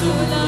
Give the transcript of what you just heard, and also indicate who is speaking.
Speaker 1: soon.